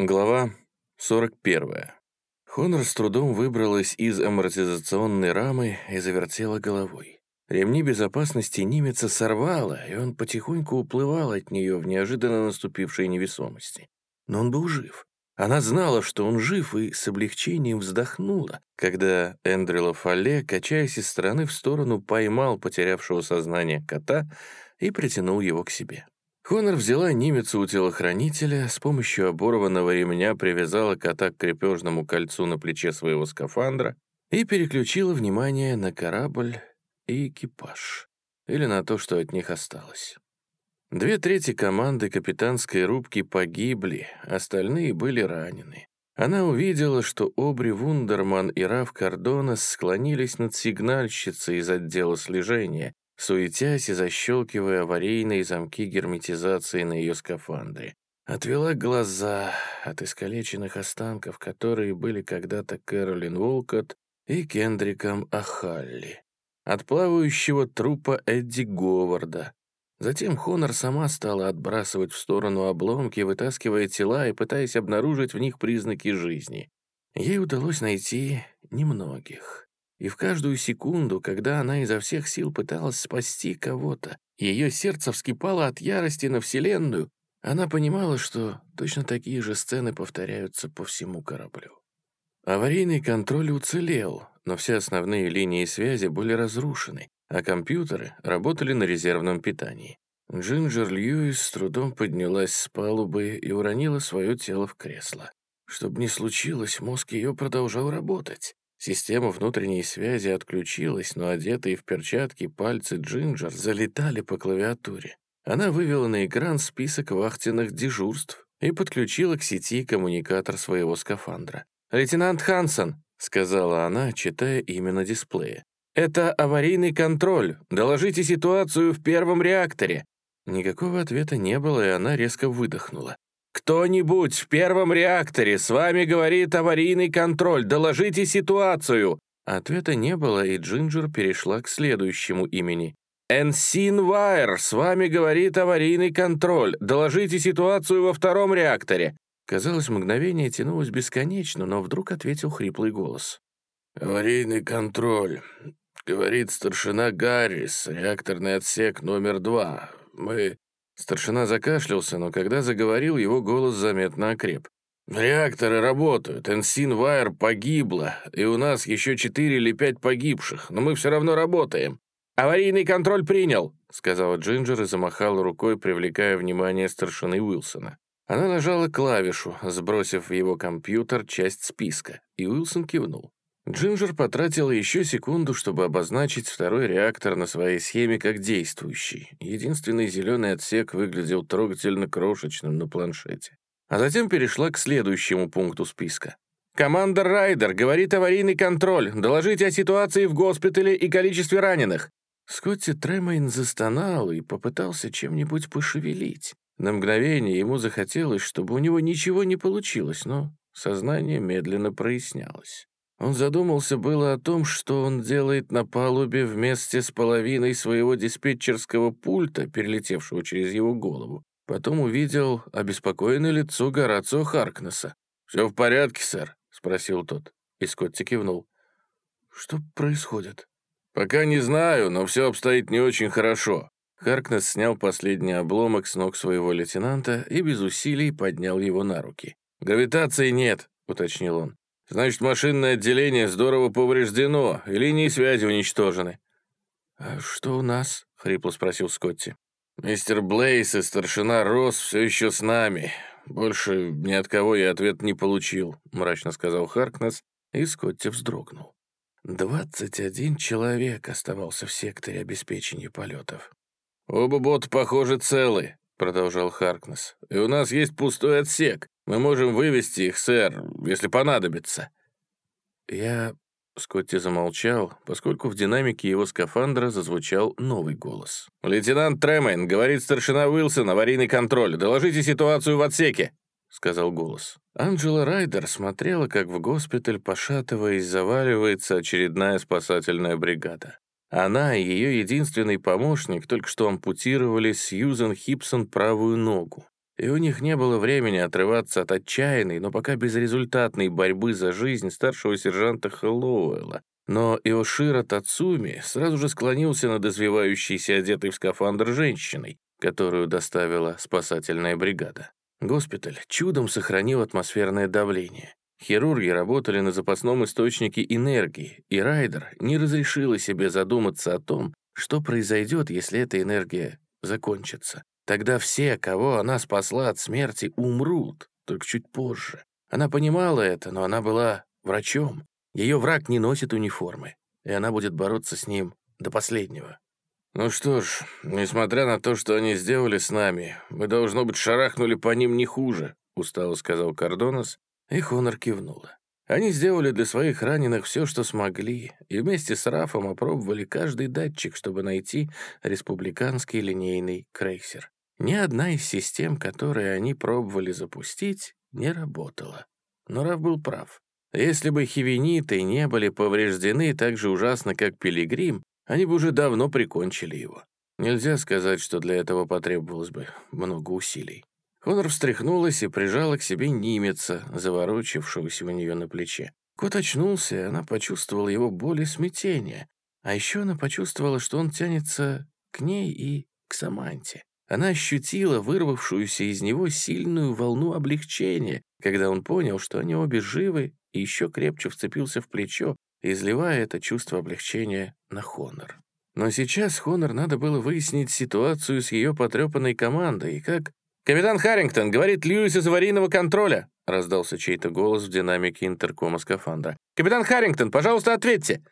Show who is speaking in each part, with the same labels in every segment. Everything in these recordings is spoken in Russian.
Speaker 1: Глава 41. Хонор с трудом выбралась из амортизационной рамы и завертела головой. Ремни безопасности Нимеца сорвало, и он потихоньку уплывал от нее в неожиданно наступившей невесомости. Но он был жив. Она знала, что он жив, и с облегчением вздохнула, когда Эндрила Фалле, качаясь из стороны в сторону, поймал потерявшего сознание кота и притянул его к себе. Конор взяла немецу у телохранителя, с помощью оборванного ремня привязала кота к крепежному кольцу на плече своего скафандра и переключила внимание на корабль и экипаж, или на то, что от них осталось. Две трети команды капитанской рубки погибли, остальные были ранены. Она увидела, что Обри Вундерман и Раф Кардонес склонились над сигнальщицей из отдела слежения, суетясь и защелкивая аварийные замки герметизации на ее скафандре. Отвела глаза от искалеченных останков, которые были когда-то Кэролин Волкот и Кендриком Ахалли. От плавающего трупа Эдди Говарда. Затем Хонор сама стала отбрасывать в сторону обломки, вытаскивая тела и пытаясь обнаружить в них признаки жизни. Ей удалось найти немногих. И в каждую секунду, когда она изо всех сил пыталась спасти кого-то, ее сердце вскипало от ярости на Вселенную, она понимала, что точно такие же сцены повторяются по всему кораблю. Аварийный контроль уцелел, но все основные линии связи были разрушены, а компьютеры работали на резервном питании. Джинджер Льюис с трудом поднялась с палубы и уронила свое тело в кресло. Что бы ни случилось, мозг ее продолжал работать. Система внутренней связи отключилась, но одетые в перчатки пальцы Джинджер залетали по клавиатуре. Она вывела на экран список вахтенных дежурств и подключила к сети коммуникатор своего скафандра. «Лейтенант Хансон», — сказала она, читая имя на дисплее. «Это аварийный контроль. Доложите ситуацию в первом реакторе». Никакого ответа не было, и она резко выдохнула. «Кто-нибудь в первом реакторе, с вами говорит аварийный контроль, доложите ситуацию!» Ответа не было, и Джинджер перешла к следующему имени. «Энсин Вайер, с вами говорит аварийный контроль, доложите ситуацию во втором реакторе!» Казалось, мгновение тянулось бесконечно, но вдруг ответил хриплый голос.
Speaker 2: «Аварийный контроль. Говорит старшина Гаррис, реакторный отсек номер два. Мы
Speaker 1: Старшина закашлялся, но когда заговорил, его голос заметно окреп.
Speaker 2: «Реакторы работают, Энсин Вайер погибла, и у нас еще четыре или пять погибших, но мы все равно работаем».
Speaker 1: «Аварийный контроль принял», — сказала Джинджер и замахала рукой, привлекая внимание старшины Уилсона. Она нажала клавишу, сбросив в его компьютер часть списка, и Уилсон кивнул. Джинджер потратила еще секунду, чтобы обозначить второй реактор на своей схеме как действующий. Единственный зеленый отсек выглядел трогательно крошечным на планшете. А затем перешла к следующему пункту списка. «Командор Райдер, говорит аварийный контроль. Доложите о ситуации в госпитале и количестве раненых». Скотти Тремейн застонал и попытался чем-нибудь пошевелить. На мгновение ему захотелось, чтобы у него ничего не получилось, но сознание медленно прояснялось. Он задумался было о том, что он делает на палубе вместе с половиной своего диспетчерского пульта, перелетевшего через его голову. Потом увидел обеспокоенное лицо Горацио Харкнесса. «Все в порядке, сэр?» — спросил тот. И Скотти кивнул. «Что происходит?»
Speaker 2: «Пока не знаю, но все обстоит не очень хорошо».
Speaker 1: Харкнесс снял последний обломок с ног своего лейтенанта и без усилий поднял его на руки.
Speaker 2: «Гравитации нет», — уточнил он. Значит, машинное отделение здорово повреждено, и линии связи уничтожены».
Speaker 1: «А что у нас?» — хрипло спросил Скотти.
Speaker 2: «Мистер Блейс и старшина Росс все еще с нами. Больше ни от кого я ответ не получил», — мрачно сказал Харкнес, и Скотти вздрогнул.
Speaker 1: «Двадцать один человек оставался в секторе обеспечения полетов».
Speaker 2: «Оба бота, похоже, целы», — продолжал Харкнес. «И у нас есть пустой отсек. Мы можем вывести их, сэр, если понадобится».
Speaker 1: «Я...» — Скотти замолчал, поскольку в динамике его скафандра зазвучал новый голос.
Speaker 2: «Лейтенант Тремейн, говорит старшина Уилсон, аварийный контроль. Доложите ситуацию в отсеке», — сказал голос.
Speaker 1: Анджела Райдер смотрела, как в госпиталь, пошатываясь, заваливается очередная спасательная бригада. Она и ее единственный помощник только что ампутировали Сьюзен Хипсон правую ногу. И у них не было времени отрываться от отчаянной, но пока безрезультатной борьбы за жизнь старшего сержанта Хэллоуэлла. Но Иошира Тацуми сразу же склонился над извивающейся одетой в скафандр женщиной, которую доставила спасательная бригада. Госпиталь чудом сохранил атмосферное давление. Хирурги работали на запасном источнике энергии, и Райдер не разрешила себе задуматься о том, что произойдет, если эта энергия закончится. Тогда все, кого она спасла от смерти, умрут, только чуть позже. Она понимала это, но она была врачом. Ее враг не носит униформы, и она будет бороться с ним до последнего.
Speaker 2: «Ну что ж, несмотря на то, что они сделали с нами, мы, должно быть, шарахнули по ним не хуже», — устало сказал Кордонос, и Хонор кивнула. Они сделали для своих раненых все, что смогли, и вместе с Рафом опробовали каждый датчик, чтобы найти республиканский линейный крейсер. Ни одна из систем, которые они пробовали запустить, не работала. Но Раф был прав. Если бы хивениты не были повреждены так же ужасно, как Пилигрим, они бы уже давно прикончили его. Нельзя сказать, что для этого потребовалось бы много усилий. Конор встряхнулась и прижала к себе Нимеца, заворочившегося у нее на плече. Кот очнулся, и она почувствовала его боль и смятение. А еще она почувствовала, что он тянется к ней и к Саманте. Она ощутила вырвавшуюся из него сильную волну облегчения, когда он понял, что они обе живы, и еще крепче вцепился в плечо, изливая это чувство облегчения на Хонор. Но сейчас Хонор надо было выяснить ситуацию с ее потрепанной командой и как «Капитан Харрингтон, говорит Льюис из аварийного контроля», раздался чей-то голос в динамике интеркома скафандра. «Капитан Харрингтон, пожалуйста, ответьте!»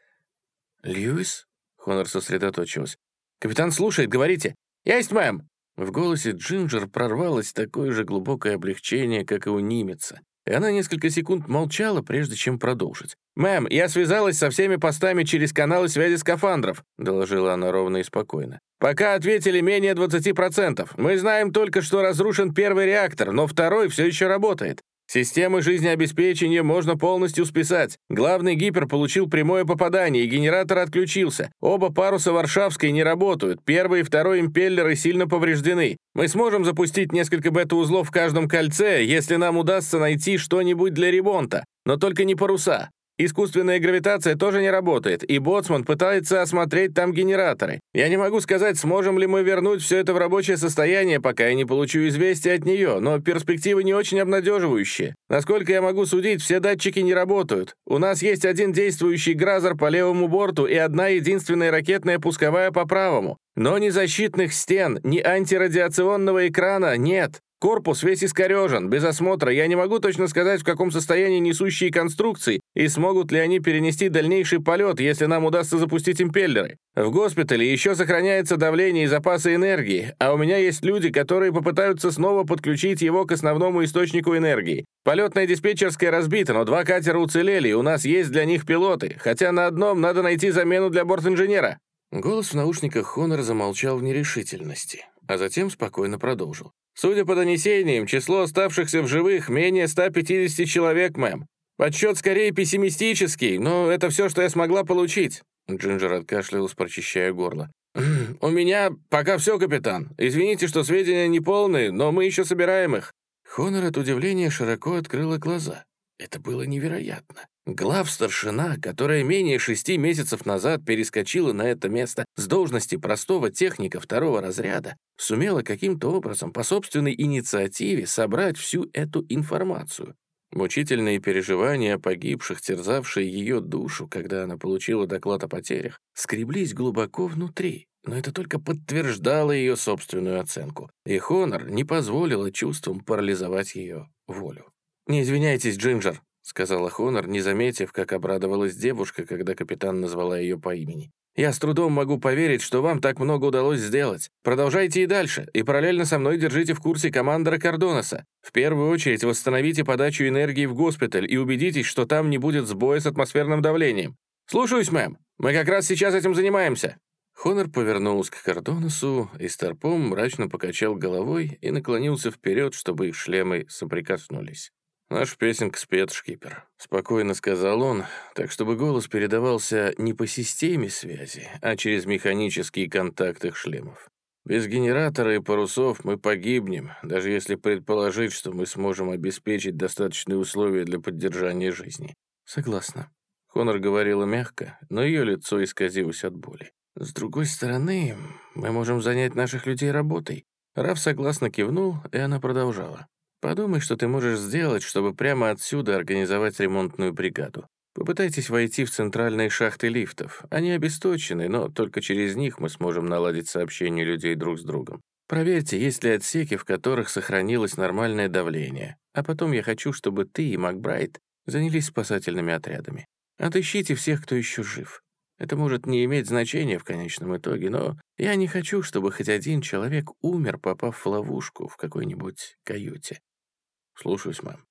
Speaker 1: «Льюис?» — Хонор сосредоточилась.
Speaker 2: «Капитан слушает, говорите». «Есть, мэм!»
Speaker 1: В голосе Джинджер прорвалось такое же глубокое облегчение, как и у Нимеца. И она несколько секунд молчала, прежде чем продолжить.
Speaker 2: «Мэм, я связалась со всеми постами через каналы связи скафандров», доложила она ровно и спокойно. «Пока ответили менее 20%. Мы знаем только, что разрушен первый реактор, но второй все еще работает. Системы жизнеобеспечения можно полностью списать. Главный гипер получил прямое попадание, и генератор отключился. Оба паруса Варшавской не работают. Первый и второй импеллеры сильно повреждены. Мы сможем запустить несколько бета-узлов в каждом кольце, если нам удастся найти что-нибудь для ремонта. Но только не паруса. Искусственная гравитация тоже не работает, и Боцман пытается осмотреть там генераторы. Я не могу сказать, сможем ли мы вернуть все это в рабочее состояние, пока я не получу известия от нее, но перспективы не очень обнадеживающие. Насколько я могу судить, все датчики не работают. У нас есть один действующий гразер по левому борту и одна единственная ракетная пусковая по правому. Но ни защитных стен, ни антирадиационного экрана нет. Корпус весь искорежен, без осмотра. Я не могу точно сказать, в каком состоянии несущие конструкции и смогут ли они перенести дальнейший полет, если нам удастся запустить импеллеры. В госпитале еще сохраняется давление и запасы энергии, а у меня есть люди, которые попытаются снова подключить его к основному источнику энергии. Полетная диспетчерская разбита, но два катера уцелели, и у нас есть для них пилоты, хотя на одном надо найти замену для борт-инженера».
Speaker 1: Голос в наушниках Хонор замолчал в нерешительности, а затем спокойно продолжил.
Speaker 2: Судя по донесениям, число оставшихся в живых менее 150 человек, мэм. Подсчет скорее пессимистический, но это все, что я смогла получить».
Speaker 1: Джинджер откашлялась, прочищая горло.
Speaker 2: «У меня пока все, капитан. Извините, что сведения неполные, но мы еще собираем их».
Speaker 1: Хонор от удивления широко открыла глаза. Это было невероятно. Глав-старшина, которая менее шести месяцев назад перескочила на это место с должности простого техника второго разряда, сумела каким-то образом по собственной инициативе собрать всю эту информацию. Мучительные переживания погибших, терзавшие ее душу, когда она получила доклад о потерях, скреблись глубоко внутри, но это только подтверждало ее собственную оценку, и Хонор не позволила чувствам парализовать ее волю.
Speaker 2: «Не извиняйтесь, Джинджер», — сказала Хонор, не заметив, как обрадовалась девушка, когда капитан назвала ее по имени. «Я с трудом могу поверить, что вам так много удалось сделать. Продолжайте и дальше, и параллельно со мной держите в курсе командора Кардоноса. В первую очередь восстановите подачу энергии в госпиталь и убедитесь, что там не будет сбоя с атмосферным давлением. Слушаюсь, мэм. Мы как раз сейчас этим занимаемся».
Speaker 1: Хонор повернулся к Кардоносу, и Старпом мрачно покачал головой и наклонился вперед, чтобы их шлемы соприкоснулись. «Наша песенка спет, шкипер», — спокойно сказал он, так чтобы голос передавался не по системе связи, а через механические контакты шлемов. Без генератора и парусов мы погибнем, даже если предположить, что мы сможем обеспечить достаточные условия для поддержания жизни.
Speaker 2: Согласна.
Speaker 1: Хонор говорила мягко, но ее лицо исказилось от боли. С другой стороны, мы можем занять наших людей работой. Раф согласно кивнул, и она продолжала. Подумай, что ты можешь сделать, чтобы прямо отсюда организовать ремонтную бригаду. Попытайтесь войти в центральные шахты лифтов. Они обесточены, но только через них мы сможем наладить сообщение людей друг с другом. Проверьте, есть ли отсеки, в которых сохранилось нормальное давление. А потом я хочу, чтобы ты и Макбрайт занялись спасательными отрядами. Отыщите всех, кто еще жив. Это может не иметь значения в конечном итоге, но я не хочу, чтобы хоть один человек умер, попав в ловушку в какой-нибудь каюте. Слушаюсь, мам.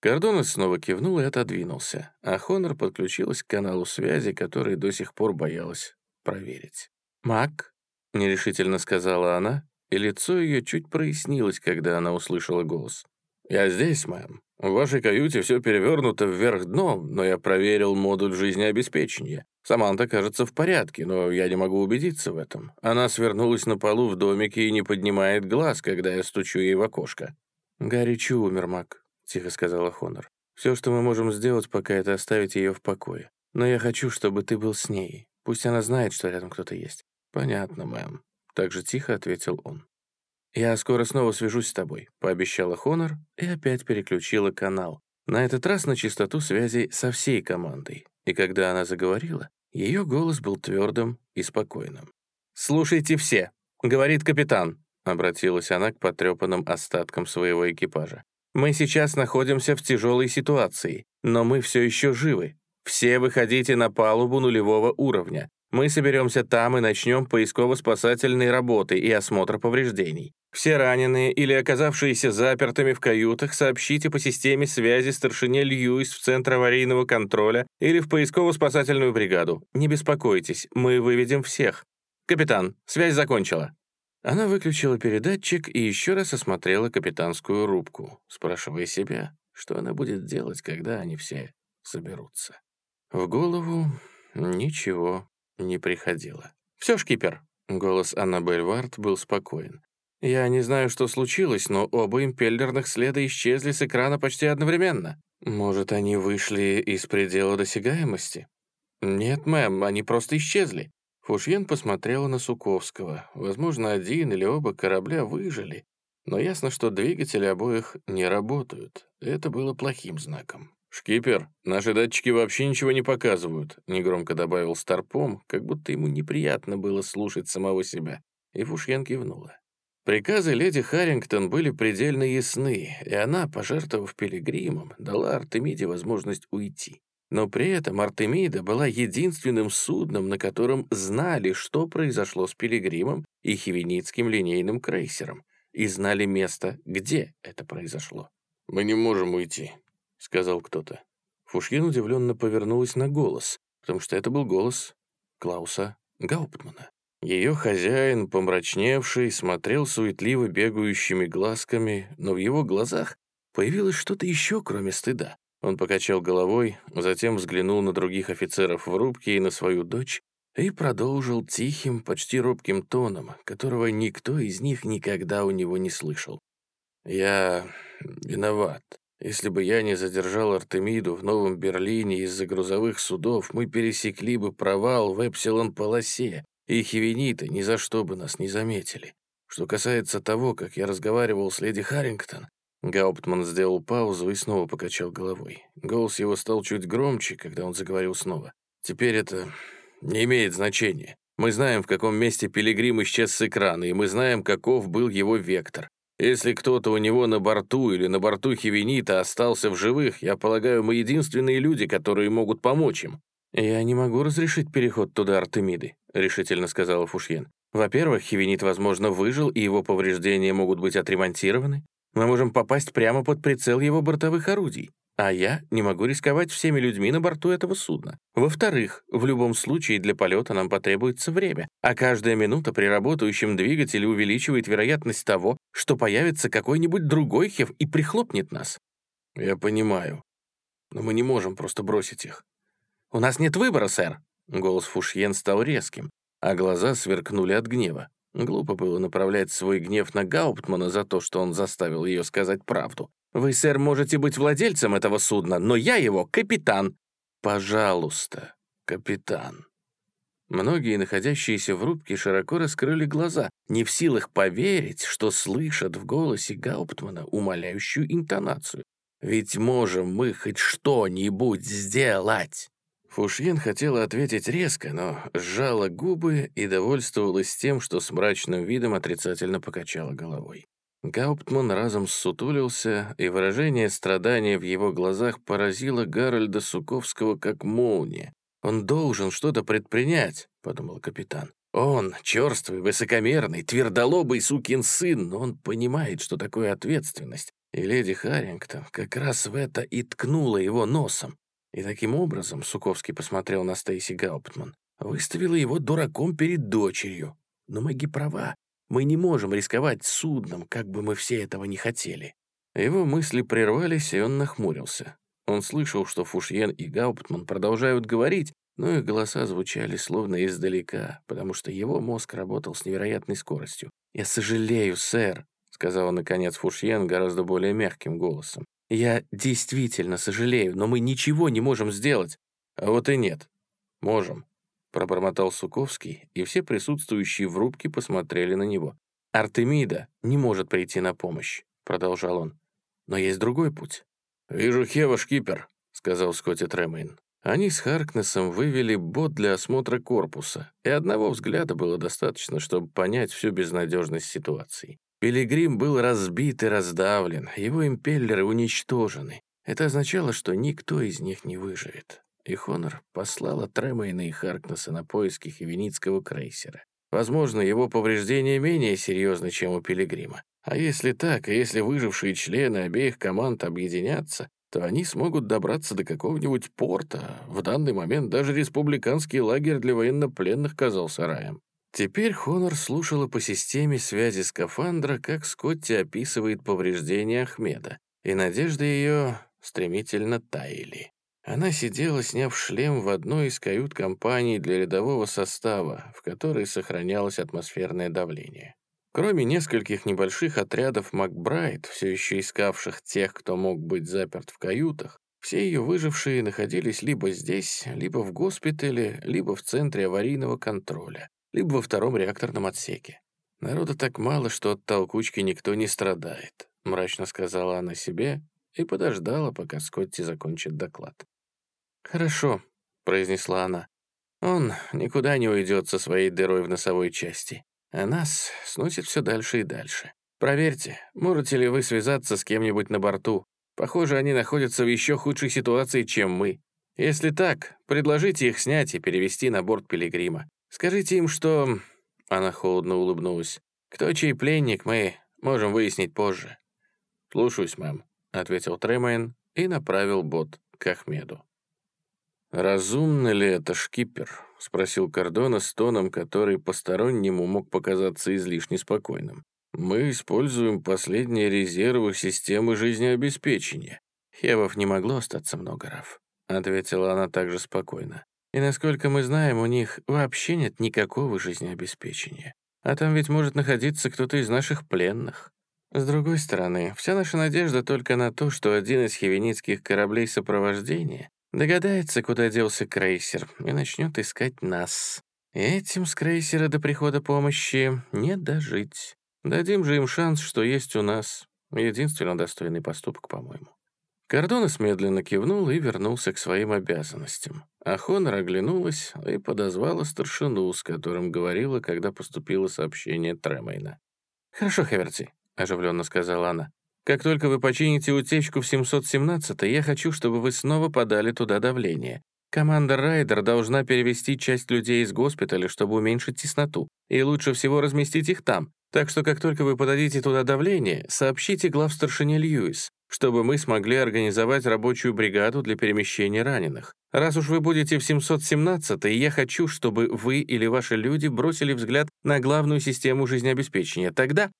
Speaker 1: Кордонес снова кивнул и отодвинулся, а Хонор подключилась к каналу связи, который до сих пор боялась проверить. «Мак?» — нерешительно сказала она, и лицо ее чуть прояснилось, когда она услышала голос. «Я здесь, мэм. В вашей каюте все перевернуто вверх дном, но я проверил модуль жизнеобеспечения. Саманта кажется в порядке, но я не могу убедиться в этом. Она свернулась на полу в домике и не поднимает глаз, когда я стучу ей в окошко». «Гарри Чу умер, Мак», — тихо сказала Хонор. «Все, что мы можем сделать, пока это оставить ее в покое. Но я хочу, чтобы ты был с ней. Пусть она знает, что рядом кто-то есть». «Понятно, мэм», — так же тихо ответил он. «Я скоро снова свяжусь с тобой», — пообещала Хонор и опять переключила канал. На этот раз на частоту связи со всей командой. И когда она заговорила, ее голос был твердым и спокойным. «Слушайте все», — говорит капитан, — обратилась она к потрепанным остаткам своего экипажа. Мы сейчас находимся в тяжелой ситуации, но мы все еще живы. Все выходите на палубу нулевого уровня. Мы соберемся там и начнем поисково-спасательные работы и осмотр повреждений. Все раненые или оказавшиеся запертыми в каютах сообщите по системе связи старшине Льюис в Центр аварийного контроля или в поисково-спасательную бригаду. Не беспокойтесь, мы выведем всех. Капитан, связь закончила. Она выключила передатчик и еще раз осмотрела капитанскую рубку, спрашивая себя, что она будет делать, когда они все соберутся. В голову ничего не приходило. «Все, шкипер!» — голос Аннабель Варт был спокоен. «Я не знаю, что случилось, но оба импеллерных следа исчезли с экрана почти одновременно. Может, они вышли из предела досягаемости?» «Нет, мэм, они просто исчезли. Фушьен посмотрела на Суковского. Возможно, один или оба корабля выжили, но ясно, что двигатели обоих не работают. Это было плохим знаком. «Шкипер, наши датчики вообще ничего не показывают», — негромко добавил Старпом, как будто ему неприятно было слушать самого себя. И Фушьен кивнула. Приказы леди Харрингтон были предельно ясны, и она, пожертвовав пилигримом, дала Артемиде возможность уйти. Но при этом Артемида была единственным судном, на котором знали, что произошло с Пилигримом и Хивеницким линейным крейсером, и знали место, где это произошло. «Мы не можем уйти», — сказал кто-то. Фушкин удивленно повернулась на голос, потому что это был голос Клауса Гауптмана. Ее хозяин, помрачневший, смотрел суетливо бегающими глазками, но в его глазах появилось что-то еще, кроме стыда. Он покачал головой, затем взглянул на других офицеров в рубке и на свою дочь и продолжил тихим, почти робким тоном, которого никто из них никогда у него не слышал. «Я виноват. Если бы я не задержал Артемиду в Новом Берлине из-за грузовых судов, мы пересекли бы провал в Эпсилон-полосе, и хивениты ни за что бы нас не заметили. Что касается того, как я разговаривал с леди Харрингтон, Гауптман сделал паузу и снова покачал головой. Голос его стал чуть громче, когда он заговорил снова. «Теперь это не имеет значения. Мы знаем, в каком месте Пилигрим исчез с экрана, и мы знаем, каков был его вектор. Если кто-то у него на борту или на борту Хивенита остался в живых, я полагаю, мы единственные люди, которые могут помочь им». «Я не могу разрешить переход туда Артемиды», — решительно сказала Фушьен. «Во-первых, Хивенит, возможно, выжил, и его повреждения могут быть отремонтированы. Мы можем попасть прямо под прицел его бортовых орудий. А я не могу рисковать всеми людьми на борту этого судна. Во-вторых, в любом случае для полета нам потребуется время, а каждая минута при работающем двигателе увеличивает вероятность того, что появится какой-нибудь другой хев и прихлопнет нас. Я понимаю. Но мы не можем просто бросить их. У нас нет выбора, сэр. Голос Фушьен стал резким, а глаза сверкнули от гнева.
Speaker 2: Глупо было направлять свой гнев на Гауптмана за то, что он заставил ее сказать правду. «Вы, сэр, можете быть владельцем этого судна, но я его капитан». «Пожалуйста, капитан». Многие, находящиеся в рубке, широко раскрыли глаза, не в силах поверить, что слышат в голосе Гауптмана умоляющую интонацию. «Ведь можем мы хоть что-нибудь сделать!» Фушьен хотела ответить резко, но сжала губы и довольствовалась тем, что с мрачным видом отрицательно покачала головой. Гауптман разом ссутулился, и выражение страдания в его глазах поразило Гарольда Суковского как молния. «Он должен что-то предпринять», — подумал капитан. «Он черствый, высокомерный, твердолобый сукин сын, но он понимает, что такое ответственность. И леди Харрингтон как раз в это и ткнула его носом. И таким образом, Суковский посмотрел на Стейси Гауптман, выставила его дураком перед дочерью. Но Мэгги права. Мы не можем рисковать судном, как бы мы все этого не хотели. Его мысли прервались, и он нахмурился. Он слышал, что Фушьен и Гауптман продолжают говорить, но их голоса звучали словно издалека, потому что его мозг работал с невероятной скоростью. «Я сожалею, сэр», — сказала наконец Фушьен гораздо более мягким голосом. «Я действительно сожалею, но мы ничего не можем сделать». «А вот и нет. Можем», — пробормотал Суковский, и все присутствующие в рубке посмотрели на него. «Артемида не может прийти на помощь», — продолжал он. «Но есть другой путь. «Вижу Хева шкипер», — сказал Скотти Тремейн. Они с Харкнесом вывели бот для осмотра корпуса, и одного взгляда было достаточно, чтобы понять всю безнадежность ситуации. Пилигрим был разбит и раздавлен, его импеллеры уничтожены. Это означало, что никто из них не выживет. И Хонор послала Тремейна и Харкнесса на поиски хивеницкого крейсера. Возможно, его повреждения менее серьезны, чем у Пилигрима. А если так, и если выжившие члены обеих команд объединятся, то они смогут добраться до какого-нибудь порта. В данный момент даже республиканский лагерь для военнопленных казался раем. Теперь Хонор слушала по системе связи скафандра, как Скотти описывает повреждения Ахмеда, и надежды ее стремительно таяли. Она сидела, сняв шлем в одной из кают-компаний для рядового состава, в которой сохранялось атмосферное давление. Кроме нескольких небольших отрядов Макбрайт, все еще искавших тех, кто мог быть заперт в каютах, все ее выжившие находились либо здесь, либо в госпитале, либо в центре аварийного контроля, либо во втором реакторном отсеке. Народа так мало, что от толкучки никто не страдает, мрачно сказала она себе и подождала, пока Скотти закончит доклад. «Хорошо», — произнесла она. «Он никуда не уйдет со своей дырой в носовой части а нас сносит все дальше и дальше. Проверьте, можете ли вы связаться с кем-нибудь на борту. Похоже, они находятся в еще худшей ситуации, чем мы. Если так, предложите их снять и перевести на борт Пилигрима. Скажите им, что...» Она холодно улыбнулась. «Кто чей пленник, мы можем выяснить позже». «Слушаюсь, мэм», — ответил Тремейн и направил бот к Ахмеду. «Разумно ли это, шкипер?» — спросил Кордона с тоном, который постороннему мог показаться излишне спокойным. «Мы используем последние резервы системы жизнеобеспечения». «Хевов не могло остаться много, Раф», — ответила она также спокойно. «И насколько мы знаем, у них вообще нет никакого жизнеобеспечения. А там ведь может находиться кто-то из наших пленных. С другой стороны, вся наша надежда только на то, что один из хивеницких кораблей сопровождения Догадается, куда делся крейсер, и начнет искать нас. Этим с крейсера до прихода помощи не дожить. Дадим же им шанс, что есть у нас. Единственно достойный поступок, по-моему. Кордонес медленно кивнул и вернулся к своим обязанностям. А Хонор оглянулась и подозвала старшину, с которым говорила, когда поступило сообщение Тремейна. «Хорошо, Хеверти», — оживленно сказала она. Как только вы почините утечку в 717 я хочу, чтобы вы снова подали туда давление. Команда Райдер должна перевести часть людей из госпиталя, чтобы уменьшить тесноту, и лучше всего разместить их там. Так что как только вы подадите туда давление, сообщите главстаршине Льюис, чтобы мы смогли организовать рабочую бригаду для перемещения раненых. Раз уж вы будете в 717 я хочу, чтобы вы или ваши люди бросили взгляд на главную систему жизнеобеспечения. Тогда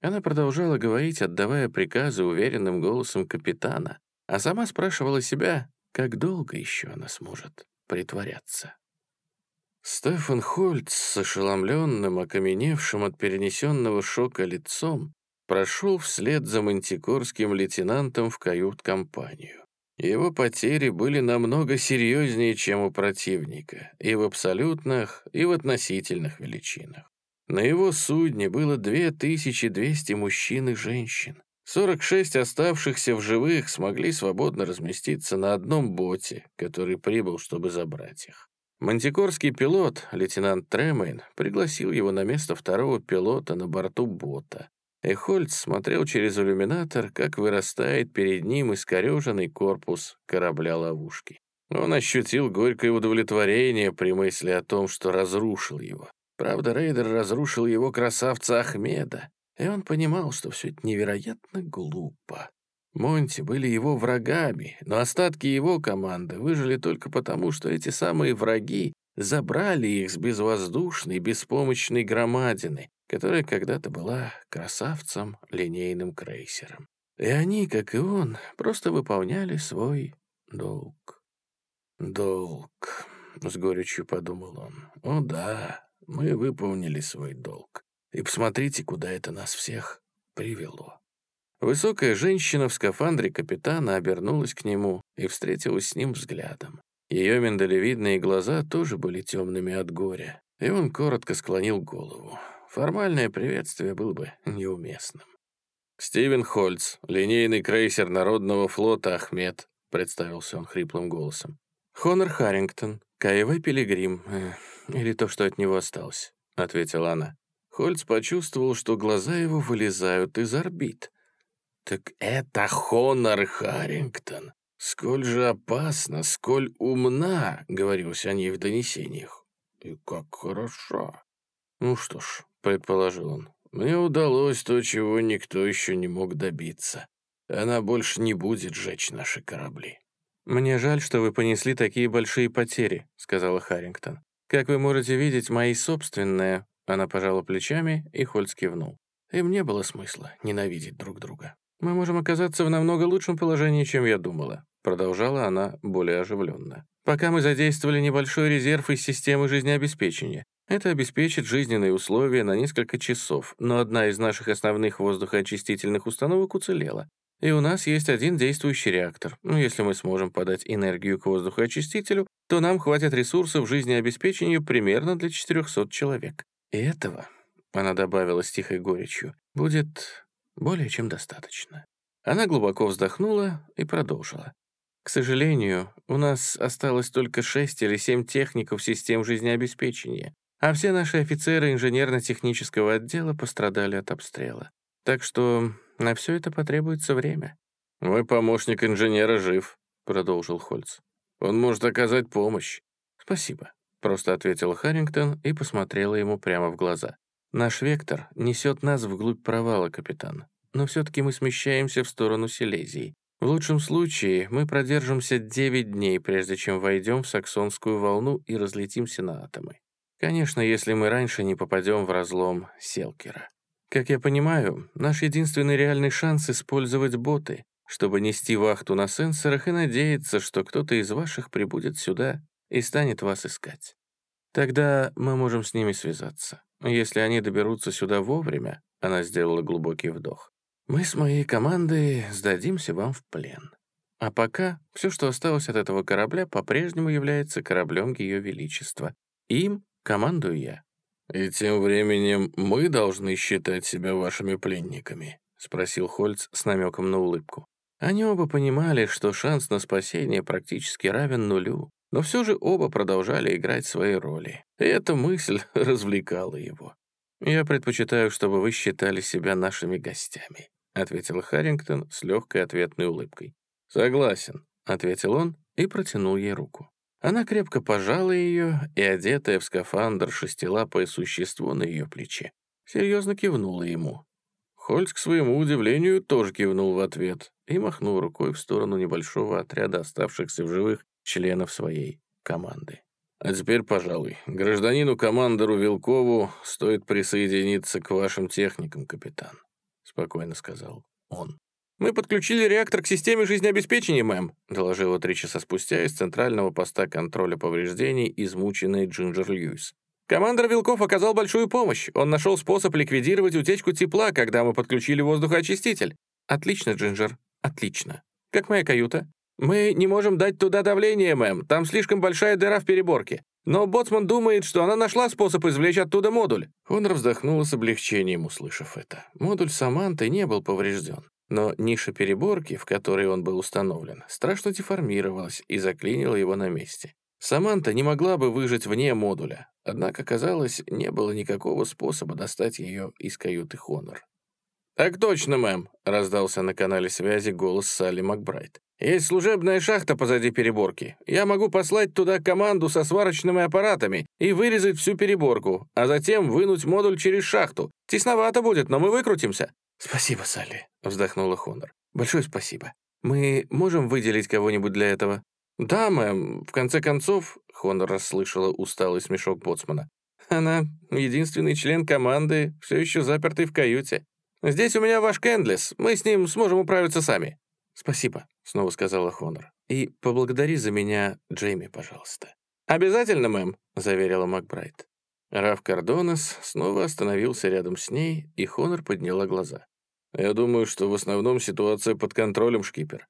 Speaker 2: она продолжала говорить, отдавая приказы уверенным голосом капитана, а сама спрашивала себя, как долго еще она сможет притворяться.
Speaker 1: Стефан Хольц с ошеломленным, окаменевшим от перенесенного шока лицом прошел вслед за мантикорским лейтенантом в кают-компанию. Его потери были намного серьезнее, чем у противника, и в абсолютных, и в относительных величинах. На его судне было 2200 мужчин и женщин. 46 оставшихся в живых смогли свободно разместиться на одном боте, который прибыл, чтобы забрать их. Мантикорский пилот, лейтенант Тремейн, пригласил его на место второго пилота на борту бота, Эхольц смотрел через иллюминатор, как вырастает перед ним искореженный корпус корабля-ловушки. Он ощутил горькое удовлетворение при мысли о том, что разрушил его. Правда, рейдер разрушил его красавца Ахмеда, и он понимал, что все это невероятно глупо. Монти были его врагами, но остатки его команды выжили только потому, что эти самые враги забрали их с безвоздушной, беспомощной громадины, которая когда-то была красавцем линейным крейсером. И они, как и он, просто выполняли свой долг. «Долг», — с горечью подумал он. «О да, мы выполнили свой долг. И посмотрите, куда это нас всех привело». Высокая женщина в скафандре капитана обернулась к нему и встретилась с ним взглядом. Ее миндалевидные глаза тоже были темными от горя, и он коротко склонил голову. Формальное приветствие было бы неуместным. «Стивен Хольц, линейный крейсер Народного флота «Ахмед», — представился он хриплым голосом. «Хонор Харрингтон, Каевой Пилигрим, или то, что от него осталось», — ответила она. Хольц почувствовал, что глаза его вылезают из орбит. «Так это Хонор Харрингтон. Сколь же опасно, сколь умна», — говорилось о ней в донесениях. «И как хороша». Ну что ж, — предположил он. «Мне удалось то, чего никто еще не мог добиться. Она больше не будет сжечь наши корабли». «Мне жаль, что вы понесли такие большие потери», — сказала Харрингтон. «Как вы можете видеть, мои собственные...» Она пожала плечами, и Хольц кивнул. «Им не было смысла ненавидеть друг друга. Мы можем оказаться в намного лучшем положении, чем я думала», — продолжала она более оживленно. «Пока мы задействовали небольшой резерв из системы жизнеобеспечения. Это обеспечит жизненные условия на несколько часов, но одна из наших основных воздухоочистительных установок уцелела. И у нас есть один действующий реактор. Ну, если мы сможем подать энергию к воздухоочистителю, то нам хватит ресурсов жизнеобеспечения примерно для 400 человек. И этого, она добавила с тихой горечью, будет более чем достаточно. Она глубоко вздохнула и продолжила. К сожалению, у нас осталось только шесть или семь техников систем жизнеобеспечения а все наши офицеры инженерно-технического отдела пострадали от обстрела. Так что на все это потребуется время». «Мой помощник инженера жив», — продолжил Хольц. «Он может оказать помощь». «Спасибо», — просто ответил Харрингтон и посмотрела ему прямо в глаза. «Наш вектор несет нас вглубь провала, капитан. Но все-таки мы смещаемся в сторону Силезии. В лучшем случае мы продержимся 9 дней, прежде чем войдем в саксонскую волну и разлетимся на атомы. Конечно, если мы раньше не попадем в разлом Селкера. Как я понимаю, наш единственный реальный шанс — использовать боты, чтобы нести вахту на сенсорах и надеяться, что кто-то из ваших прибудет сюда и станет вас искать. Тогда мы можем с ними связаться. Если они доберутся сюда вовремя, она сделала глубокий вдох, мы с моей командой сдадимся вам в плен. А пока все, что осталось от этого корабля, по-прежнему является кораблем Ее Величества. Им Командую я. «И тем временем мы должны считать себя вашими пленниками?» — спросил Хольц с намеком на улыбку. Они оба понимали, что шанс на спасение практически равен нулю, но все же оба продолжали играть свои роли. И эта мысль развлекала его. «Я предпочитаю, чтобы вы считали себя нашими гостями», — ответил Харрингтон с легкой ответной улыбкой. «Согласен», — ответил он и протянул ей руку. Она крепко пожала ее, и, одетая в скафандр, шестилапое существо на ее плече, серьезно кивнула ему. Хольц, к своему удивлению, тоже кивнул в ответ и махнул рукой в сторону небольшого отряда оставшихся в живых членов своей команды. «А теперь, пожалуй, гражданину-командору Вилкову стоит присоединиться к вашим техникам, капитан», — спокойно сказал он.
Speaker 2: «Мы подключили реактор к системе жизнеобеспечения, мэм», доложила три часа спустя из центрального поста контроля повреждений измученный Джинджер Льюис. Командор Вилков оказал большую помощь. Он нашел способ ликвидировать утечку тепла, когда мы подключили воздухоочиститель. Отлично, Джинджер, отлично. Как моя каюта? Мы не можем дать туда давление, мэм. Там слишком большая дыра в переборке. Но Боцман думает, что она нашла способ извлечь оттуда модуль». Хонор вздохнула с облегчением, услышав это. Модуль Саманты не был поврежден. Но ниша переборки, в которой он был установлен, страшно деформировалась и заклинила его на месте. Саманта не могла бы выжить вне модуля, однако, казалось, не было никакого способа достать ее из каюты Хонор. «Так точно, мэм», — раздался на канале связи голос Салли Макбрайт. «Есть служебная шахта позади переборки. Я могу послать туда команду со сварочными аппаратами и вырезать всю переборку, а затем вынуть модуль через шахту. Тесновато будет, но мы выкрутимся». «Спасибо, Салли», — вздохнула Хонор. «Большое спасибо. Мы можем выделить кого-нибудь для этого?» «Да, мэм, в конце концов», — Хонор расслышала усталый смешок боцмана, «она единственный член команды, все еще запертый в каюте. Здесь у меня ваш Кэндлис, мы с ним сможем управиться сами». «Спасибо», — снова сказала Хонор. «И поблагодари за меня Джейми, пожалуйста». «Обязательно, мэм», — заверила Макбрайт. Раф Кардонес снова остановился рядом с ней, и Хонор подняла глаза. «Я думаю, что в основном ситуация под контролем, шкипер».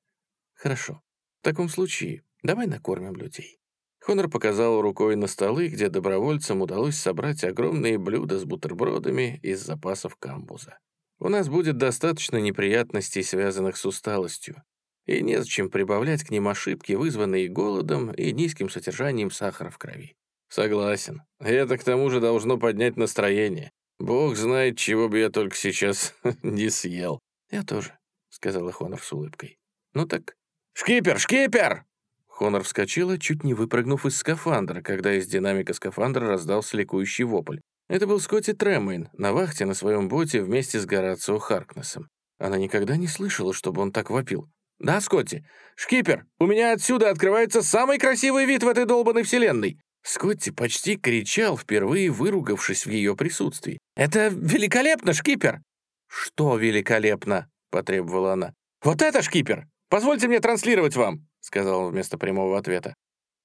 Speaker 2: «Хорошо. В таком случае Давай накормим людей». Хонор показал рукой на столы, где добровольцам удалось собрать огромные блюда с бутербродами из запасов камбуза. У нас будет достаточно неприятностей, связанных с усталостью, и незачем прибавлять к ним ошибки, вызванные голодом и низким содержанием сахара в крови. Согласен. Это к тому же должно поднять настроение. Бог знает, чего бы я только сейчас не съел. Я тоже, — сказала Хонор с улыбкой. Ну так... «Шкипер! Шкипер!» Хонор вскочила, чуть не выпрыгнув из скафандра, когда из динамика скафандра раздался ликующий вопль. Это был Скотти Тремейн, на вахте на своем боте вместе с Горацио Харкнесом. Она никогда не слышала, чтобы он так вопил. «Да, Скотти? Шкипер, у меня отсюда открывается самый красивый вид в этой долбанной вселенной!» Скотти почти кричал, впервые выругавшись в ее присутствии. «Это великолепно, шкипер!» «Что великолепно?» — потребовала она. «Вот это, шкипер! Позвольте мне транслировать вам!» — сказал он вместо прямого ответа.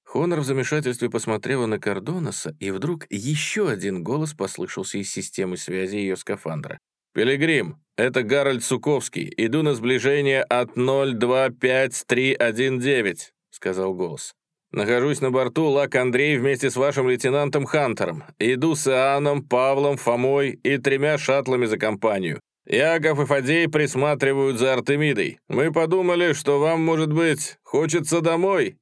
Speaker 2: Хонор в замешательстве посмотрела на Кордонаса, и вдруг еще один голос послышался из системы связи ее скафандра. «Пилигрим, это Гарольд Суковский. Иду на сближение от 025319», — сказал голос. «Нахожусь на борту Лак Андрей вместе с вашим лейтенантом Хантером. Иду с Иоанном, Павлом, Фомой и тремя шаттлами за компанию. Яков и Фадей присматривают за Артемидой. Мы подумали, что вам, может быть, хочется домой,